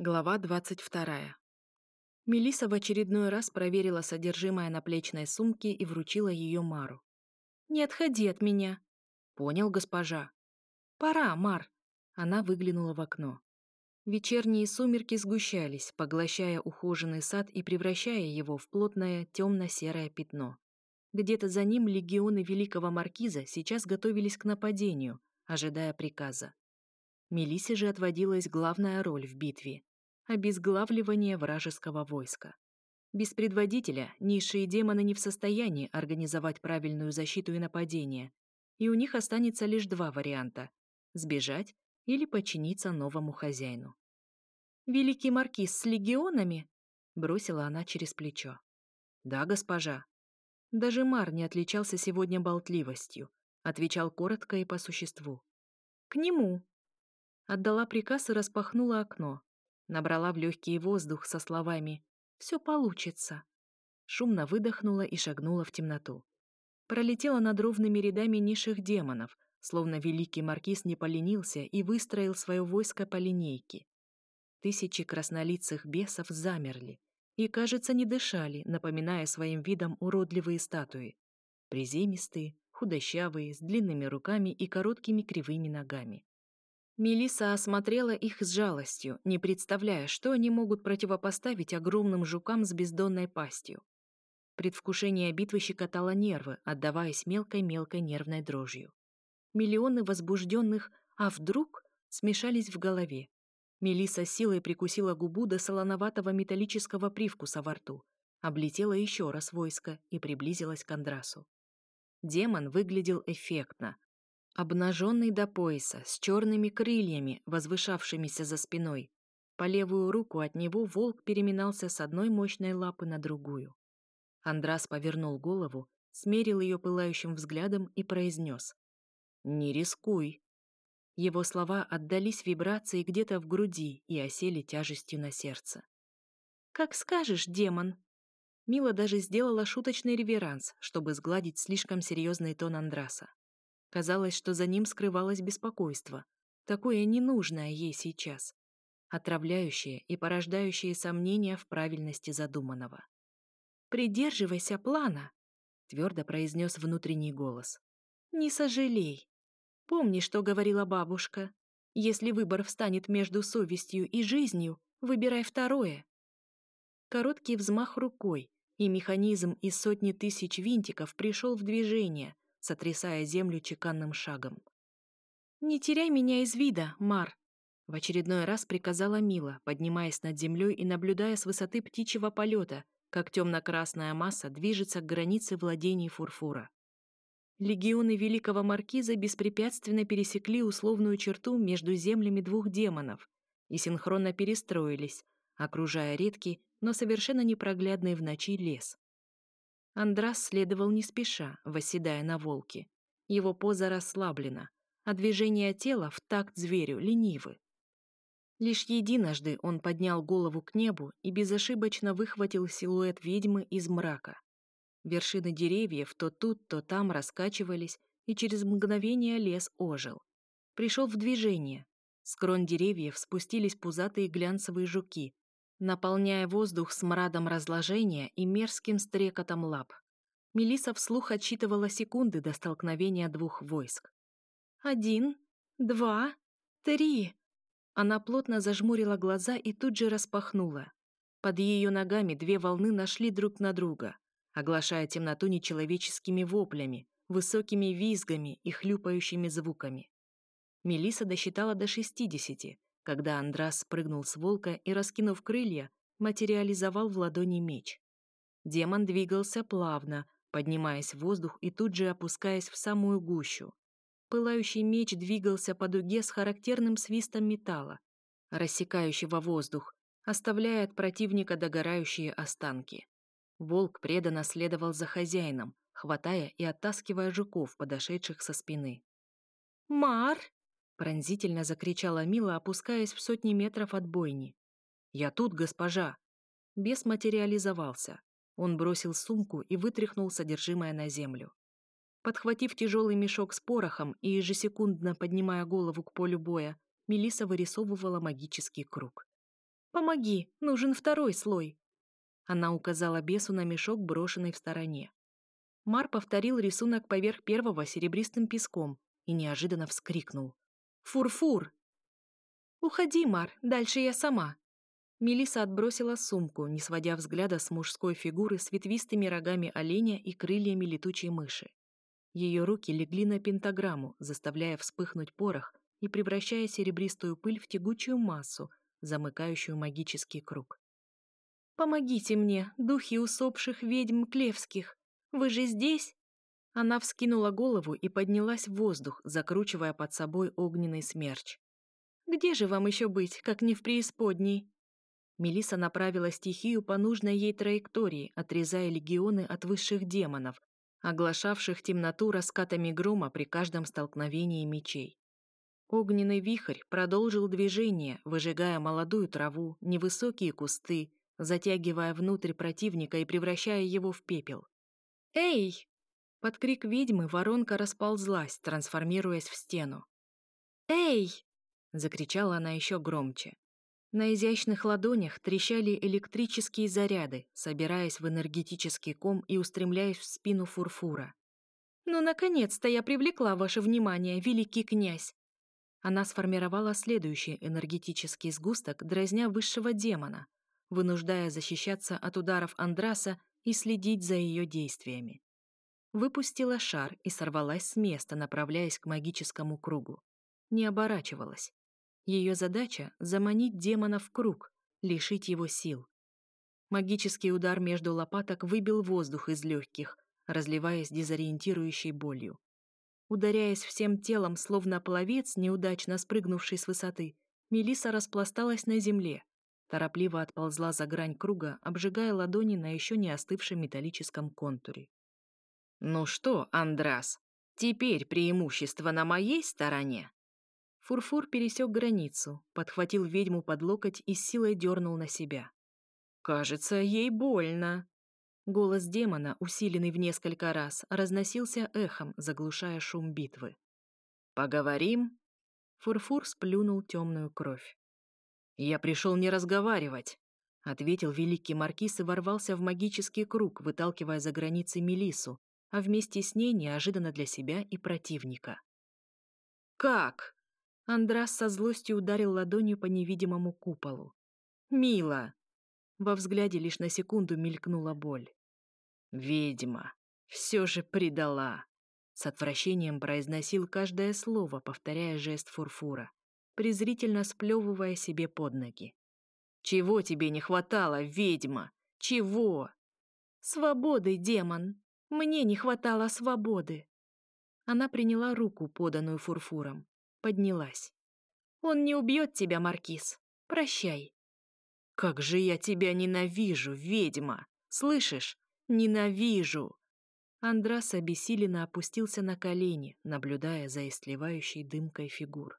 Глава 22. Мелиса в очередной раз проверила содержимое наплечной сумки и вручила ее Мару. «Не отходи от меня!» «Понял, госпожа!» «Пора, Мар!» Она выглянула в окно. Вечерние сумерки сгущались, поглощая ухоженный сад и превращая его в плотное темно-серое пятно. Где-то за ним легионы Великого Маркиза сейчас готовились к нападению, ожидая приказа. Мелисе же отводилась главная роль в битве обезглавливание вражеского войска. Без предводителя низшие демоны не в состоянии организовать правильную защиту и нападение, и у них останется лишь два варианта – сбежать или подчиниться новому хозяину. «Великий маркиз с легионами?» – бросила она через плечо. «Да, госпожа». Даже Мар не отличался сегодня болтливостью, отвечал коротко и по существу. «К нему!» Отдала приказ и распахнула окно, Набрала в легкий воздух со словами «Все получится». Шумно выдохнула и шагнула в темноту. Пролетела над ровными рядами низших демонов, словно великий маркиз не поленился и выстроил свое войско по линейке. Тысячи краснолицых бесов замерли и, кажется, не дышали, напоминая своим видом уродливые статуи. Приземистые, худощавые, с длинными руками и короткими кривыми ногами. Мелиса осмотрела их с жалостью, не представляя, что они могут противопоставить огромным жукам с бездонной пастью. Предвкушение битвы щекотало нервы, отдаваясь мелкой-мелкой нервной дрожью. Миллионы возбужденных «а вдруг?» смешались в голове. Мелиса силой прикусила губу до солоноватого металлического привкуса во рту, облетела еще раз войско и приблизилась к Андрасу. Демон выглядел эффектно, Обнаженный до пояса, с черными крыльями, возвышавшимися за спиной. По левую руку от него волк переминался с одной мощной лапы на другую. Андрас повернул голову, смерил ее пылающим взглядом и произнес. «Не рискуй». Его слова отдались вибрации где-то в груди и осели тяжестью на сердце. «Как скажешь, демон!» Мила даже сделала шуточный реверанс, чтобы сгладить слишком серьезный тон Андраса. Казалось, что за ним скрывалось беспокойство, такое ненужное ей сейчас, отравляющее и порождающее сомнения в правильности задуманного. «Придерживайся плана», — твердо произнес внутренний голос. «Не сожалей. Помни, что говорила бабушка. Если выбор встанет между совестью и жизнью, выбирай второе». Короткий взмах рукой, и механизм из сотни тысяч винтиков пришел в движение, сотрясая землю чеканным шагом. «Не теряй меня из вида, Мар!» В очередной раз приказала Мила, поднимаясь над землей и наблюдая с высоты птичьего полета, как темно-красная масса движется к границе владений Фурфура. Легионы Великого Маркиза беспрепятственно пересекли условную черту между землями двух демонов и синхронно перестроились, окружая редкий, но совершенно непроглядный в ночи лес. Андрас следовал не спеша, восседая на волке. Его поза расслаблена, а движения тела в такт зверю ленивы. Лишь единожды он поднял голову к небу и безошибочно выхватил силуэт ведьмы из мрака. Вершины деревьев то тут, то там раскачивались, и через мгновение лес ожил. Пришел в движение. С крон деревьев спустились пузатые глянцевые жуки, наполняя воздух смрадом разложения и мерзким стрекотом лап. Мелиса вслух отсчитывала секунды до столкновения двух войск. «Один, два, три!» Она плотно зажмурила глаза и тут же распахнула. Под ее ногами две волны нашли друг на друга, оглашая темноту нечеловеческими воплями, высокими визгами и хлюпающими звуками. Мелиса досчитала до шестидесяти, когда Андрас спрыгнул с волка и, раскинув крылья, материализовал в ладони меч. Демон двигался плавно, поднимаясь в воздух и тут же опускаясь в самую гущу. Пылающий меч двигался по дуге с характерным свистом металла, рассекающего воздух, оставляя от противника догорающие останки. Волк преданно следовал за хозяином, хватая и оттаскивая жуков, подошедших со спины. «Мар!» Пронзительно закричала Мила, опускаясь в сотни метров от бойни. «Я тут, госпожа!» Бес материализовался. Он бросил сумку и вытряхнул содержимое на землю. Подхватив тяжелый мешок с порохом и ежесекундно поднимая голову к полю боя, Мелиса вырисовывала магический круг. Помоги, нужен второй слой. Она указала бесу на мешок, брошенный в стороне. Мар повторил рисунок поверх первого серебристым песком и неожиданно вскрикнул. «Фур-фур!» «Уходи, Мар, дальше я сама!» Мелиса отбросила сумку, не сводя взгляда с мужской фигуры с ветвистыми рогами оленя и крыльями летучей мыши. Ее руки легли на пентаграмму, заставляя вспыхнуть порох и превращая серебристую пыль в тягучую массу, замыкающую магический круг. «Помогите мне, духи усопших ведьм Клевских! Вы же здесь?» Она вскинула голову и поднялась в воздух, закручивая под собой огненный смерч. «Где же вам еще быть, как не в преисподней?» Мелиса направила стихию по нужной ей траектории, отрезая легионы от высших демонов, оглашавших темноту раскатами грома при каждом столкновении мечей. Огненный вихрь продолжил движение, выжигая молодую траву, невысокие кусты, затягивая внутрь противника и превращая его в пепел. «Эй!» Под крик ведьмы воронка расползлась, трансформируясь в стену. «Эй!» — закричала она еще громче. На изящных ладонях трещали электрические заряды, собираясь в энергетический ком и устремляясь в спину фурфура. «Ну, наконец-то я привлекла ваше внимание, великий князь!» Она сформировала следующий энергетический сгусток, дразня высшего демона, вынуждая защищаться от ударов Андраса и следить за ее действиями. Выпустила шар и сорвалась с места, направляясь к магическому кругу. Не оборачивалась. Ее задача — заманить демона в круг, лишить его сил. Магический удар между лопаток выбил воздух из легких, разливаясь дезориентирующей болью. Ударяясь всем телом, словно пловец, неудачно спрыгнувший с высоты, Мелиса распласталась на земле, торопливо отползла за грань круга, обжигая ладони на еще не остывшем металлическом контуре. «Ну что, Андрас, теперь преимущество на моей стороне?» Фурфур пересек границу, подхватил ведьму под локоть и силой дернул на себя. «Кажется, ей больно». Голос демона, усиленный в несколько раз, разносился эхом, заглушая шум битвы. «Поговорим?» Фурфур сплюнул темную кровь. «Я пришел не разговаривать», — ответил великий маркиз и ворвался в магический круг, выталкивая за границы Мелису, а вместе с ней неожиданно для себя и противника. «Как?» Андрас со злостью ударил ладонью по невидимому куполу. «Мила!» Во взгляде лишь на секунду мелькнула боль. «Ведьма! Все же предала!» С отвращением произносил каждое слово, повторяя жест фурфура, презрительно сплевывая себе под ноги. «Чего тебе не хватало, ведьма? Чего?» «Свободы, демон! Мне не хватало свободы!» Она приняла руку, поданную фурфуром, поднялась. «Он не убьет тебя, Маркиз. Прощай». «Как же я тебя ненавижу, ведьма! Слышишь? Ненавижу!» Андрас обессиленно опустился на колени, наблюдая за истлевающей дымкой фигур.